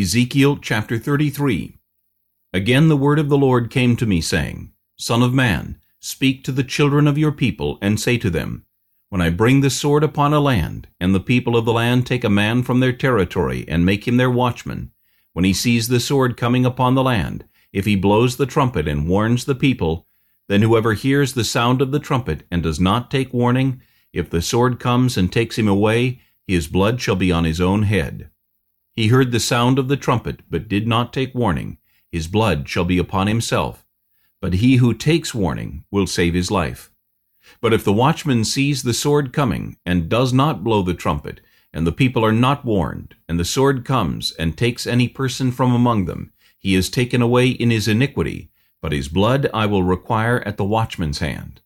Ezekiel chapter 33 Again the word of the Lord came to me, saying, Son of man, speak to the children of your people, and say to them, When I bring the sword upon a land, and the people of the land take a man from their territory, and make him their watchman, when he sees the sword coming upon the land, if he blows the trumpet and warns the people, then whoever hears the sound of the trumpet and does not take warning, if the sword comes and takes him away, his blood shall be on his own head. He heard the sound of the trumpet, but did not take warning. His blood shall be upon himself. But he who takes warning will save his life. But if the watchman sees the sword coming, and does not blow the trumpet, and the people are not warned, and the sword comes, and takes any person from among them, he is taken away in his iniquity, but his blood I will require at the watchman's hand.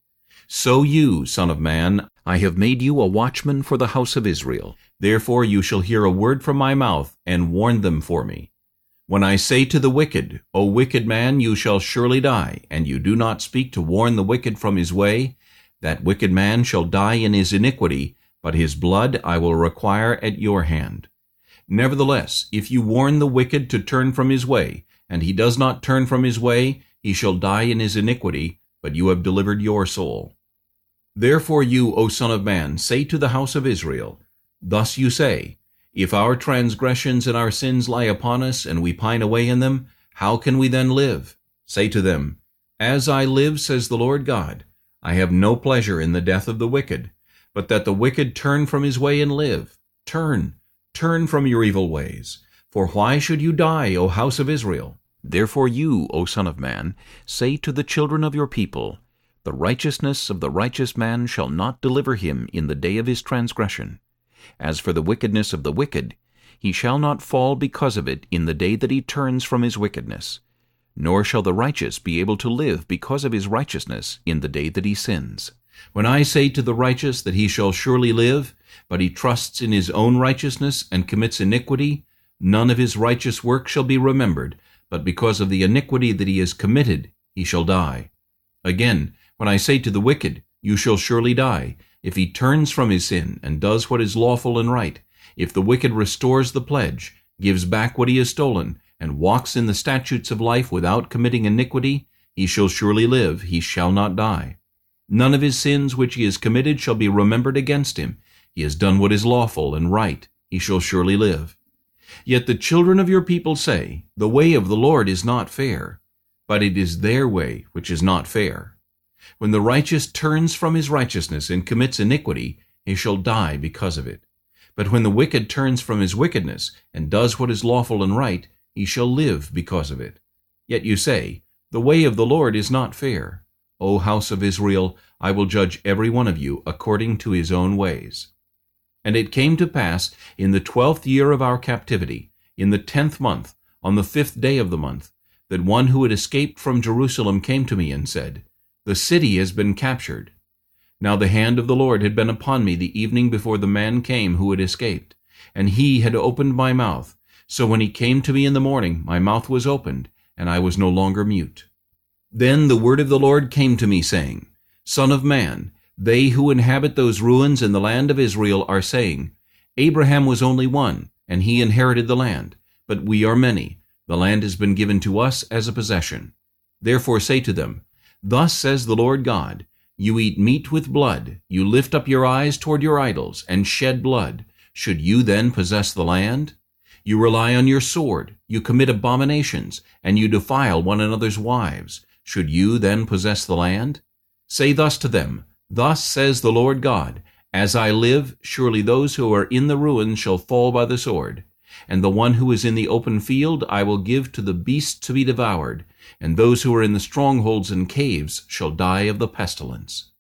So you, son of man, I have made you a watchman for the house of Israel. Therefore you shall hear a word from my mouth, and warn them for me. When I say to the wicked, O wicked man, you shall surely die, and you do not speak to warn the wicked from his way, that wicked man shall die in his iniquity, but his blood I will require at your hand. Nevertheless, if you warn the wicked to turn from his way, and he does not turn from his way, he shall die in his iniquity, but you have delivered your soul. Therefore you, O Son of Man, say to the house of Israel, Thus you say, If our transgressions and our sins lie upon us, and we pine away in them, how can we then live? Say to them, As I live, says the Lord God, I have no pleasure in the death of the wicked, but that the wicked turn from his way and live. Turn, turn from your evil ways. For why should you die, O house of Israel? Therefore you, O Son of Man, say to the children of your people, The righteousness of the righteous man shall not deliver him in the day of his transgression. As for the wickedness of the wicked, he shall not fall because of it in the day that he turns from his wickedness. Nor shall the righteous be able to live because of his righteousness in the day that he sins. When I say to the righteous that he shall surely live, but he trusts in his own righteousness and commits iniquity, none of his righteous work shall be remembered, but because of the iniquity that he has committed, he shall die. Again, when I say to the wicked, You shall surely die, if he turns from his sin and does what is lawful and right, if the wicked restores the pledge, gives back what he has stolen, and walks in the statutes of life without committing iniquity, he shall surely live, he shall not die. None of his sins which he has committed shall be remembered against him. He has done what is lawful and right, he shall surely live. Yet the children of your people say, The way of the Lord is not fair, but it is their way which is not fair. When the righteous turns from his righteousness and commits iniquity, he shall die because of it. But when the wicked turns from his wickedness and does what is lawful and right, he shall live because of it. Yet you say, The way of the Lord is not fair. O house of Israel, I will judge every one of you according to his own ways. And it came to pass in the twelfth year of our captivity, in the tenth month, on the fifth day of the month, that one who had escaped from Jerusalem came to me and said, the city has been captured. Now the hand of the Lord had been upon me the evening before the man came who had escaped, and he had opened my mouth. So when he came to me in the morning, my mouth was opened, and I was no longer mute. Then the word of the Lord came to me, saying, Son of man, they who inhabit those ruins in the land of Israel are saying, Abraham was only one, and he inherited the land, but we are many. The land has been given to us as a possession. Therefore say to them, Thus says the Lord God, You eat meat with blood, you lift up your eyes toward your idols, and shed blood. Should you then possess the land? You rely on your sword, you commit abominations, and you defile one another's wives. Should you then possess the land? Say thus to them, Thus says the Lord God, As I live, surely those who are in the ruins shall fall by the sword. And the one who is in the open field I will give to the beasts to be devoured, and those who are in the strongholds and caves shall die of the pestilence.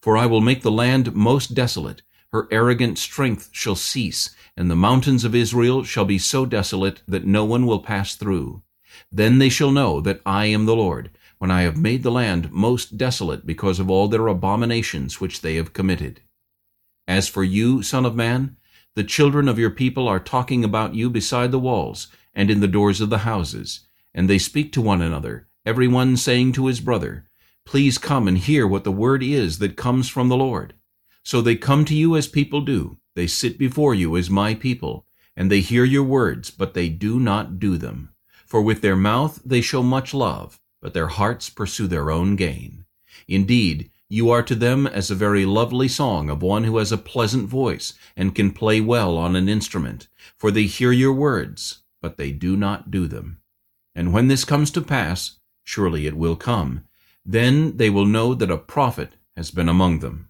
For I will make the land most desolate, her arrogant strength shall cease, and the mountains of Israel shall be so desolate that no one will pass through. Then they shall know that I am the Lord, when I have made the land most desolate because of all their abominations which they have committed. As for you, son of man, the children of your people are talking about you beside the walls and in the doors of the houses, and they speak to one another, every one saying to his brother, Please come and hear what the word is that comes from the Lord. So they come to you as people do, they sit before you as my people, And they hear your words, but they do not do them. For with their mouth they show much love, but their hearts pursue their own gain. Indeed, you are to them as a very lovely song of one who has a pleasant voice and can play well on an instrument, for they hear your words, but they do not do them. And when this comes to pass, surely it will come, then they will know that a prophet has been among them.